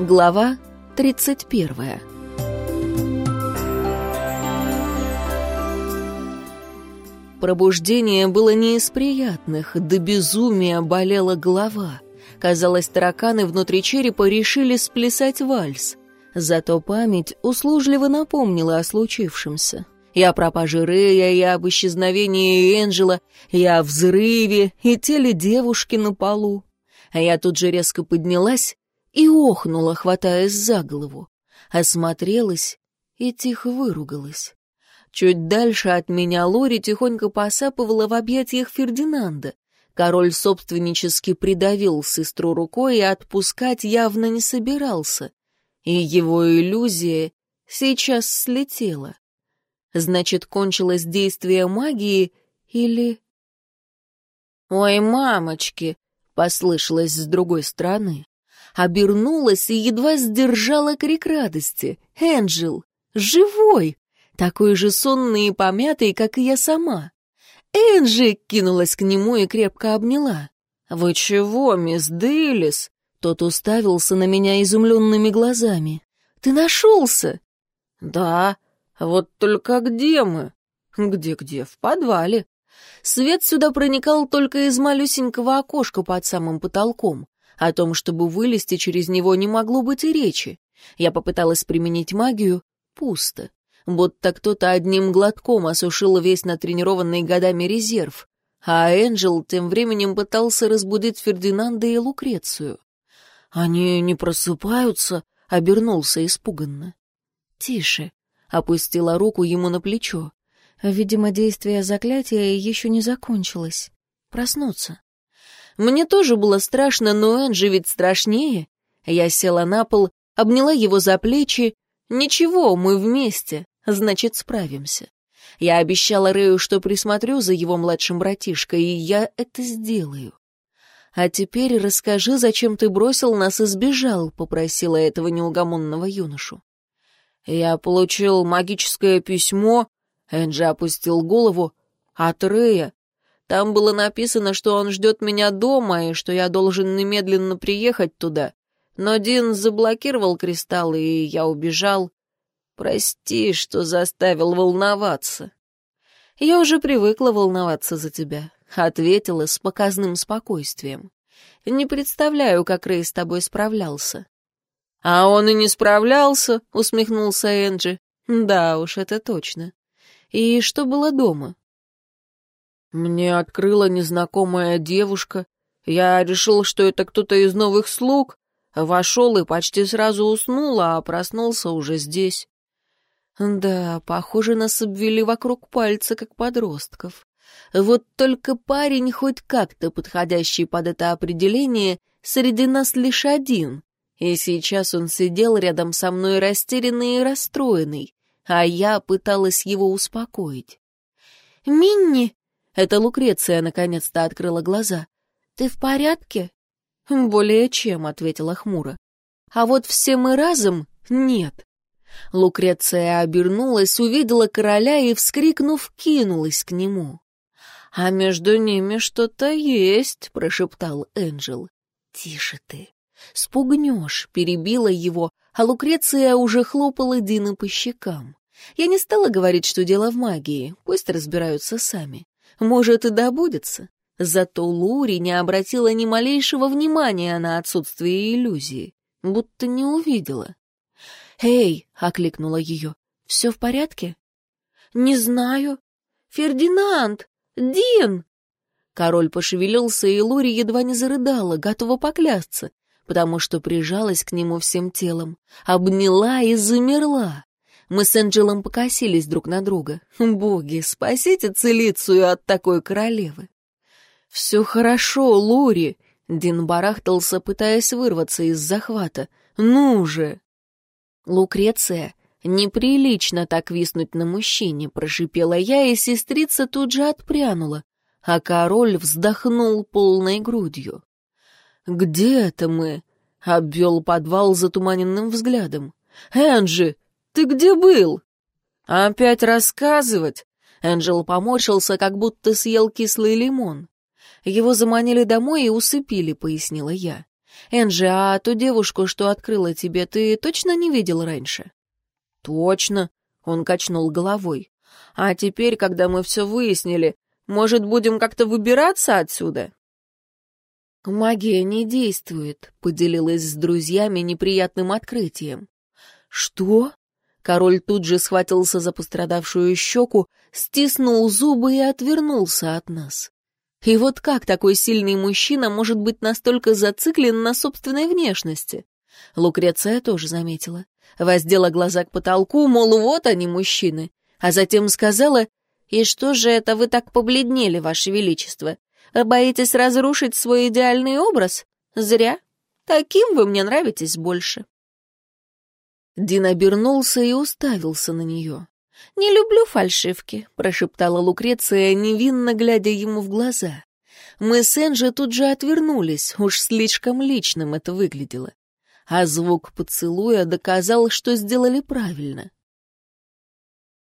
Глава 31 Пробуждение было не из приятных, до безумия болела голова. Казалось, тараканы внутри черепа решили сплясать вальс. Зато память услужливо напомнила о случившемся. И о пропаже Рея, и об исчезновении Энджела, и о взрыве, и теле девушки на полу. А я тут же резко поднялась и охнула, хватаясь за голову. Осмотрелась и тихо выругалась. Чуть дальше от меня Лори тихонько посапывала в объятиях Фердинанда. Король собственнически придавил сестру рукой и отпускать явно не собирался. И его иллюзия сейчас слетела. Значит, кончилось действие магии или... «Ой, мамочки!» — послышалось с другой стороны. Обернулась и едва сдержала крик радости. «Энджел! Живой! Такой же сонный и помятый, как и я сама!» «Энджи!» — кинулась к нему и крепко обняла. «Вы чего, мисс Дейлис?» Тот уставился на меня изумленными глазами. «Ты нашелся?» «Да. Вот только где мы?» «Где-где? В подвале». Свет сюда проникал только из малюсенького окошка под самым потолком. О том, чтобы вылезти через него, не могло быть и речи. Я попыталась применить магию. Пусто. Будто кто-то одним глотком осушил весь натренированный годами резерв. А Энджел тем временем пытался разбудить Фердинанда и Лукрецию. «Они не просыпаются?» — обернулся испуганно. «Тише», — опустила руку ему на плечо. Видимо, действие заклятия еще не закончилось. Проснуться. Мне тоже было страшно, но Энджи ведь страшнее. Я села на пол, обняла его за плечи. «Ничего, мы вместе, значит, справимся». Я обещала Рэю, что присмотрю за его младшим братишкой, и я это сделаю. «А теперь расскажи, зачем ты бросил нас и сбежал», — попросила этого неугомонного юношу. «Я получил магическое письмо», — Энджи опустил голову, — «от Рэя. Там было написано, что он ждет меня дома и что я должен немедленно приехать туда. Но Дин заблокировал кристаллы, и я убежал. Прости, что заставил волноваться». «Я уже привыкла волноваться за тебя», — ответила с показным спокойствием. «Не представляю, как Рэй с тобой справлялся». «А он и не справлялся», — усмехнулся Энджи. «Да уж, это точно. И что было дома?» «Мне открыла незнакомая девушка. Я решил, что это кто-то из новых слуг. Вошел и почти сразу уснул, а проснулся уже здесь». «Да, похоже, нас обвели вокруг пальца, как подростков. Вот только парень, хоть как-то подходящий под это определение, среди нас лишь один. И сейчас он сидел рядом со мной растерянный и расстроенный, а я пыталась его успокоить. «Минни!» — это Лукреция наконец-то открыла глаза. «Ты в порядке?» «Более чем», — ответила хмуро. «А вот все мы разом — нет». Лукреция обернулась, увидела короля и, вскрикнув, кинулась к нему. «А между ними что-то есть», — прошептал Энджел. «Тише ты. Спугнешь», — перебила его, а Лукреция уже хлопала Дина по щекам. Я не стала говорить, что дело в магии, пусть разбираются сами. Может, и добудется. Зато Лури не обратила ни малейшего внимания на отсутствие иллюзии, будто не увидела. «Эй!» — окликнула ее. «Все в порядке?» «Не знаю. Фердинанд!» «Дин!» Король пошевелился, и Лори едва не зарыдала, готова поклясться, потому что прижалась к нему всем телом, обняла и замерла. Мы с Энджелом покосились друг на друга. Боги, спасите Целицию от такой королевы. «Все хорошо, Лори!» Дин барахтался, пытаясь вырваться из захвата. «Ну же!» Лукреция «Неприлично так виснуть на мужчине», — прошипела я, и сестрица тут же отпрянула, а король вздохнул полной грудью. «Где это мы?» — обвел подвал затуманенным взглядом. «Энджи, ты где был?» «Опять рассказывать?» Энджел поморщился, как будто съел кислый лимон. «Его заманили домой и усыпили», — пояснила я. «Энджи, а ту девушку, что открыла тебе, ты точно не видел раньше?» «Точно», — он качнул головой. «А теперь, когда мы все выяснили, может, будем как-то выбираться отсюда?» «Магия не действует», — поделилась с друзьями неприятным открытием. «Что?» Король тут же схватился за пострадавшую щеку, стиснул зубы и отвернулся от нас. И вот как такой сильный мужчина может быть настолько зациклен на собственной внешности? Лукреция тоже заметила. Воздела глаза к потолку, мол, вот они, мужчины. А затем сказала, «И что же это вы так побледнели, Ваше Величество? Боитесь разрушить свой идеальный образ? Зря. Таким вы мне нравитесь больше». Дин обернулся и уставился на нее. «Не люблю фальшивки», — прошептала Лукреция, невинно глядя ему в глаза. Мы с Энджи тут же отвернулись, уж слишком личным это выглядело. А звук поцелуя доказал, что сделали правильно.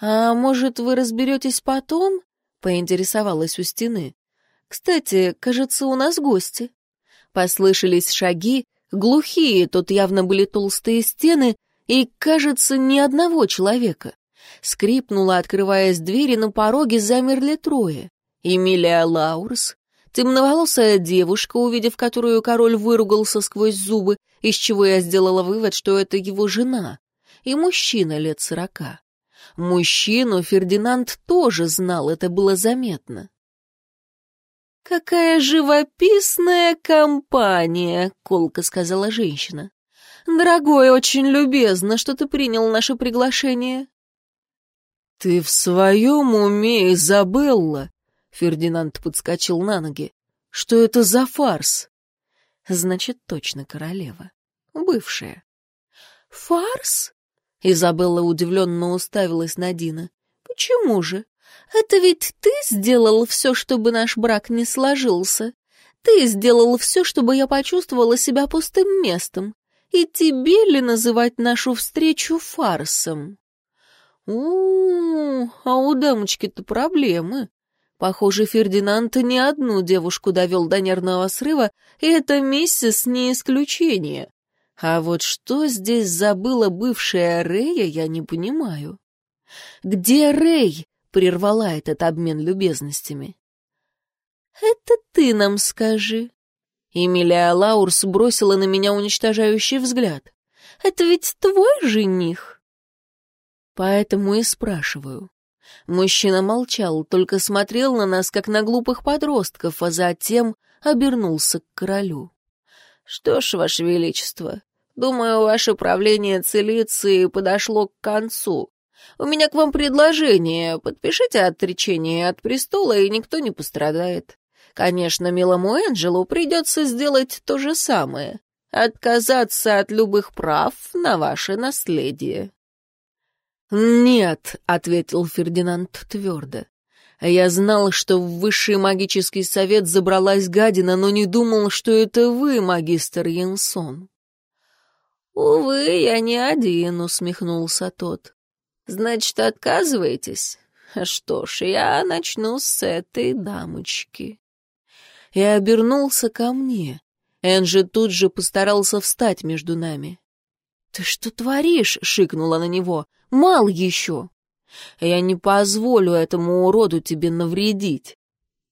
«А может, вы разберетесь потом?» — поинтересовалась у стены. «Кстати, кажется, у нас гости». Послышались шаги, глухие, тут явно были толстые стены, и, кажется, ни одного человека. Скрипнула, открываясь дверь, и на пороге замерли трое. Эмилия Лаурс, темноволосая девушка, увидев которую король выругался сквозь зубы, из чего я сделала вывод, что это его жена, и мужчина лет сорока. Мужчину Фердинанд тоже знал, это было заметно. «Какая живописная компания!» — колко сказала женщина. «Дорогой, очень любезно, что ты принял наше приглашение». «Ты в своем уме, Изабелла?» Фердинанд подскочил на ноги. «Что это за фарс?» «Значит, точно королева. Бывшая». «Фарс?» Изабелла удивленно уставилась на Дина. «Почему же? Это ведь ты сделал все, чтобы наш брак не сложился. Ты сделал все, чтобы я почувствовала себя пустым местом. И тебе ли называть нашу встречу фарсом?» у, а у дамочки-то проблемы. Похоже, Фердинанд не одну девушку довел до нервного срыва, и эта миссис не исключение. А вот что здесь забыла бывшая Рэя, я не понимаю. Где Рэй? прервала этот обмен любезностями. «Это ты нам скажи». Эмилия Лаурс бросила на меня уничтожающий взгляд. «Это ведь твой жених?» Поэтому и спрашиваю. Мужчина молчал, только смотрел на нас, как на глупых подростков, а затем обернулся к королю. «Что ж, Ваше Величество, думаю, ваше правление Целиции подошло к концу. У меня к вам предложение. Подпишите отречение от престола, и никто не пострадает. Конечно, милому Энджелу придется сделать то же самое. Отказаться от любых прав на ваше наследие». «Нет», — ответил Фердинанд твердо. «Я знал, что в высший магический совет забралась гадина, но не думал, что это вы, магистр Янсон». «Увы, я не один», — усмехнулся тот. «Значит, отказываетесь? Что ж, я начну с этой дамочки». И обернулся ко мне. Энджи тут же постарался встать между нами. «Ты что творишь?» — шикнула на него. «Мал еще!» «Я не позволю этому уроду тебе навредить».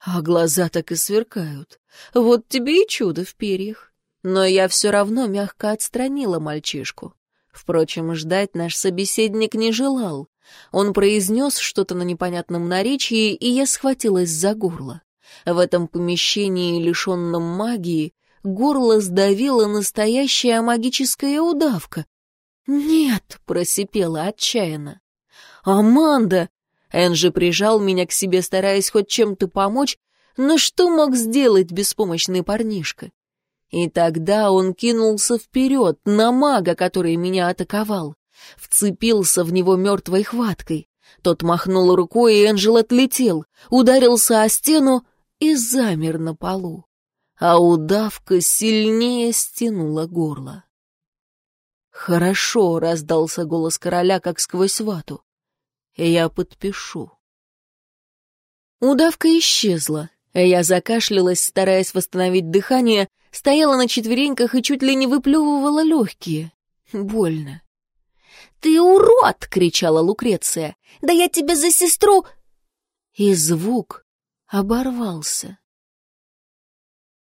А глаза так и сверкают. Вот тебе и чудо в перьях. Но я все равно мягко отстранила мальчишку. Впрочем, ждать наш собеседник не желал. Он произнес что-то на непонятном наречии, и я схватилась за горло. В этом помещении, лишенном магии, горло сдавила настоящая магическая удавка. «Нет!» — просипела отчаянно. «Аманда!» Энджи прижал меня к себе, стараясь хоть чем-то помочь, но что мог сделать беспомощный парнишка? И тогда он кинулся вперед, на мага, который меня атаковал. Вцепился в него мертвой хваткой. Тот махнул рукой, и Энджел отлетел, ударился о стену и замер на полу а удавка сильнее стянула горло. «Хорошо», — раздался голос короля, как сквозь вату. «Я подпишу». Удавка исчезла. Я закашлялась, стараясь восстановить дыхание, стояла на четвереньках и чуть ли не выплевывала легкие. Больно. «Ты урод!» — кричала Лукреция. «Да я тебе за сестру...» И звук оборвался.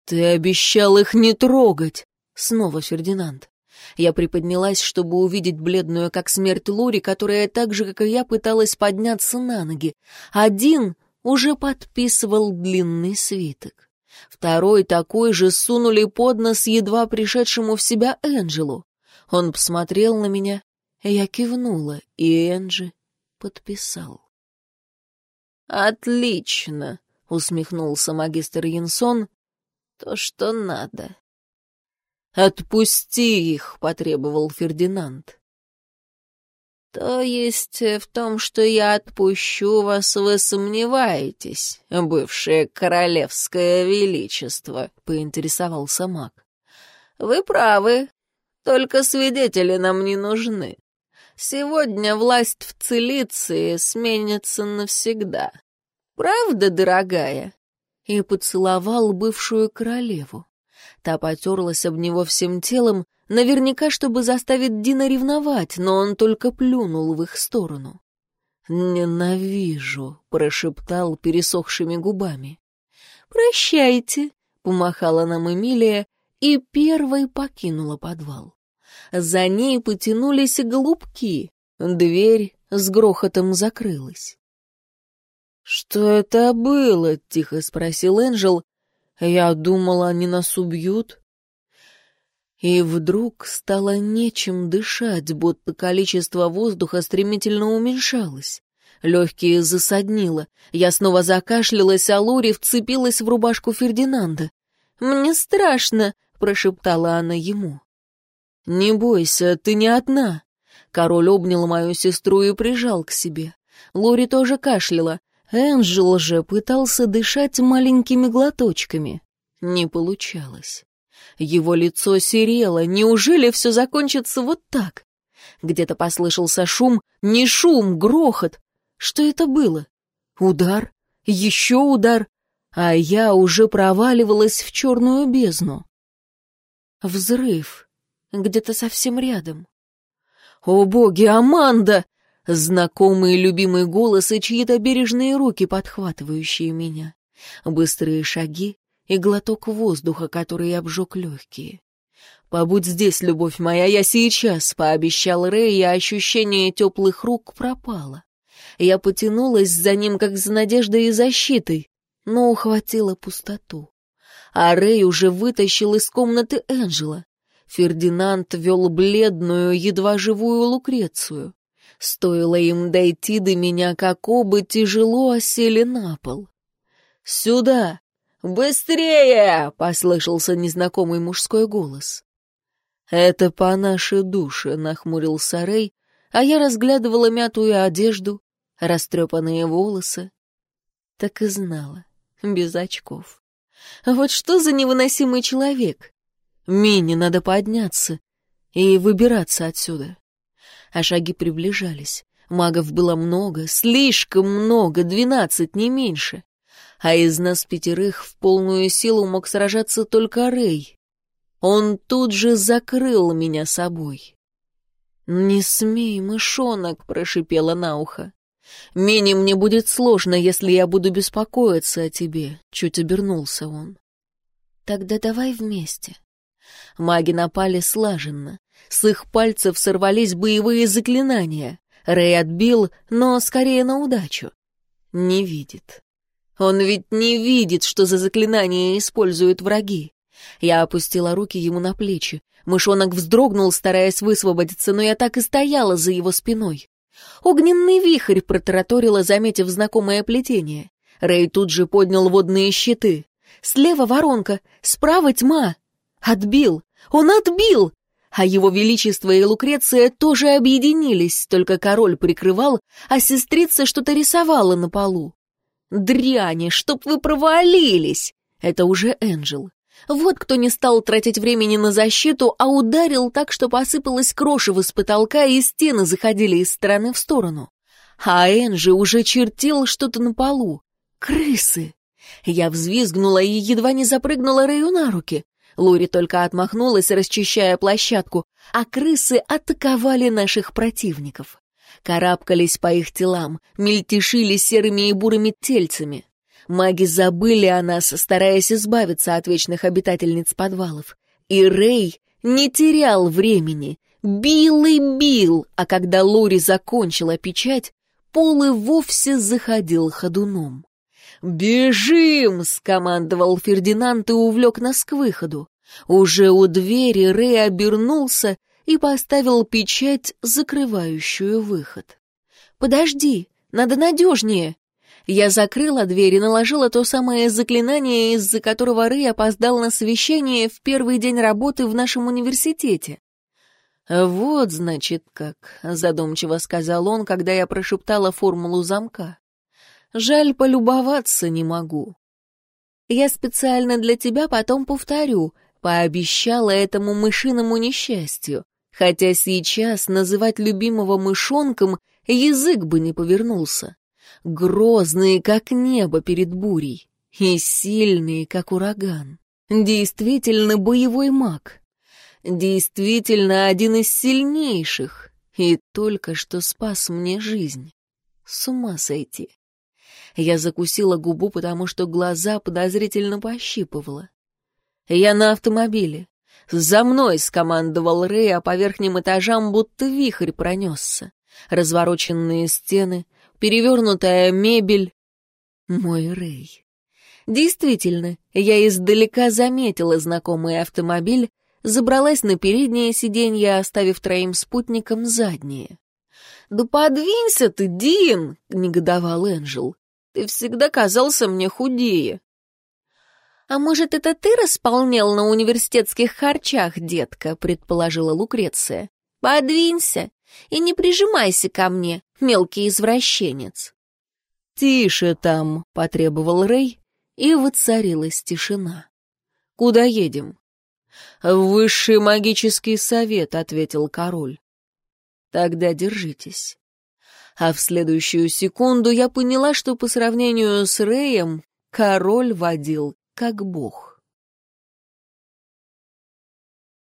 «Ты обещал их не трогать!» — снова Фердинанд. Я приподнялась, чтобы увидеть бледную, как смерть Лори, которая так же, как и я, пыталась подняться на ноги. Один уже подписывал длинный свиток. Второй такой же сунули под нос едва пришедшему в себя Энджелу. Он посмотрел на меня, я кивнула, и Энджи подписал. «Отлично!» — усмехнулся магистр Янсон. «То, что надо». «Отпусти их!» — потребовал Фердинанд. «То есть в том, что я отпущу вас, вы сомневаетесь, бывшее королевское величество?» — поинтересовался маг. «Вы правы, только свидетели нам не нужны. Сегодня власть в Цилиции сменится навсегда. Правда, дорогая?» И поцеловал бывшую королеву. Та потерлась об него всем телом, наверняка, чтобы заставить Дина ревновать, но он только плюнул в их сторону. «Ненавижу», — прошептал пересохшими губами. «Прощайте», — помахала нам Эмилия и первой покинула подвал. За ней потянулись голубки. Дверь с грохотом закрылась. «Что это было?» — тихо спросил Энджел. «Я думала, они нас убьют». И вдруг стало нечем дышать, будто количество воздуха стремительно уменьшалось. Легкие засаднило. Я снова закашлялась, а Лори вцепилась в рубашку Фердинанда. «Мне страшно», — прошептала она ему. «Не бойся, ты не одна». Король обнял мою сестру и прижал к себе. Лори тоже кашляла. Энджел же пытался дышать маленькими глоточками. Не получалось. Его лицо серело. Неужели все закончится вот так? Где-то послышался шум. Не шум, грохот. Что это было? Удар? Еще удар? А я уже проваливалась в черную бездну. Взрыв где-то совсем рядом. «О боги, Аманда!» Знакомый любимый голос и чьи-то бережные руки, подхватывающие меня. Быстрые шаги и глоток воздуха, который обжег легкие. «Побудь здесь, любовь моя, я сейчас», — пообещал Рэй, и ощущение теплых рук пропало. Я потянулась за ним, как за надеждой и защитой, но ухватила пустоту. А Рэй уже вытащил из комнаты Энджела. Фердинанд вел бледную, едва живую Лукрецию. Стоило им дойти до меня, как оба тяжело осели на пол. «Сюда! Быстрее!» — послышался незнакомый мужской голос. «Это по нашей душе», — нахмурился Рэй, а я разглядывала мятую одежду, растрепанные волосы. Так и знала, без очков. Вот что за невыносимый человек? Мине надо подняться и выбираться отсюда. А шаги приближались. Магов было много, слишком много, двенадцать, не меньше. А из нас пятерых в полную силу мог сражаться только Рэй. Он тут же закрыл меня собой. «Не смей, мышонок!» — прошипела на ухо. «Мини, мне будет сложно, если я буду беспокоиться о тебе», — чуть обернулся он. «Тогда давай вместе. Маги напали слаженно. С их пальцев сорвались боевые заклинания. Рэй отбил, но скорее на удачу. Не видит. Он ведь не видит, что за заклинания используют враги. Я опустила руки ему на плечи. Мышонок вздрогнул, стараясь высвободиться, но я так и стояла за его спиной. Огненный вихрь протараторила, заметив знакомое плетение. Рэй тут же поднял водные щиты. Слева воронка, справа тьма. Отбил! Он отбил! А его величество и Лукреция тоже объединились, только король прикрывал, а сестрица что-то рисовала на полу. «Дряни, чтоб вы провалились!» Это уже Энджел. Вот кто не стал тратить времени на защиту, а ударил так, что посыпалось крошево с потолка, и стены заходили из стороны в сторону. А Энджи уже чертил что-то на полу. Крысы! Я взвизгнула и едва не запрыгнула Рэю на руки. Лури только отмахнулась, расчищая площадку, а крысы атаковали наших противников. Карабкались по их телам, мельтешили серыми и бурыми тельцами. Маги забыли о нас, стараясь избавиться от вечных обитательниц подвалов. И Рэй не терял времени, бил и бил, а когда Лори закончила печать, пол и вовсе заходил ходуном. «Бежим!» — скомандовал Фердинанд и увлек нас к выходу. Уже у двери Рэй обернулся и поставил печать, закрывающую выход. «Подожди, надо надежнее!» Я закрыла дверь и наложила то самое заклинание, из-за которого Рэй опоздал на совещание в первый день работы в нашем университете. «Вот, значит, как», — задумчиво сказал он, когда я прошептала формулу замка. «Жаль, полюбоваться не могу». «Я специально для тебя потом повторю», — пообещала этому мышиному несчастью, хотя сейчас называть любимого мышонком язык бы не повернулся. Грозные, как небо перед бурей, и сильные, как ураган. Действительно боевой маг действительно один из сильнейших и только что спас мне жизнь. С ума сойти. Я закусила губу, потому что глаза подозрительно пощипывала. Я на автомобиле. За мной скомандовал Рэй, а по верхним этажам будто вихрь пронесся. Развороченные стены, перевернутая мебель. Мой Рэй. Действительно, я издалека заметила знакомый автомобиль, забралась на переднее сиденье, оставив троим спутникам заднее. «Да подвинься ты, Дин!» — негодовал Энджел. «Ты всегда казался мне худее». «А может, это ты располнел на университетских харчах, детка?» — предположила Лукреция. «Подвинься и не прижимайся ко мне, мелкий извращенец». «Тише там», — потребовал Рэй, и воцарилась тишина. «Куда едем?» «Высший магический совет», — ответил король. «Тогда держитесь». А в следующую секунду я поняла, что по сравнению с Рэем король водил как бог.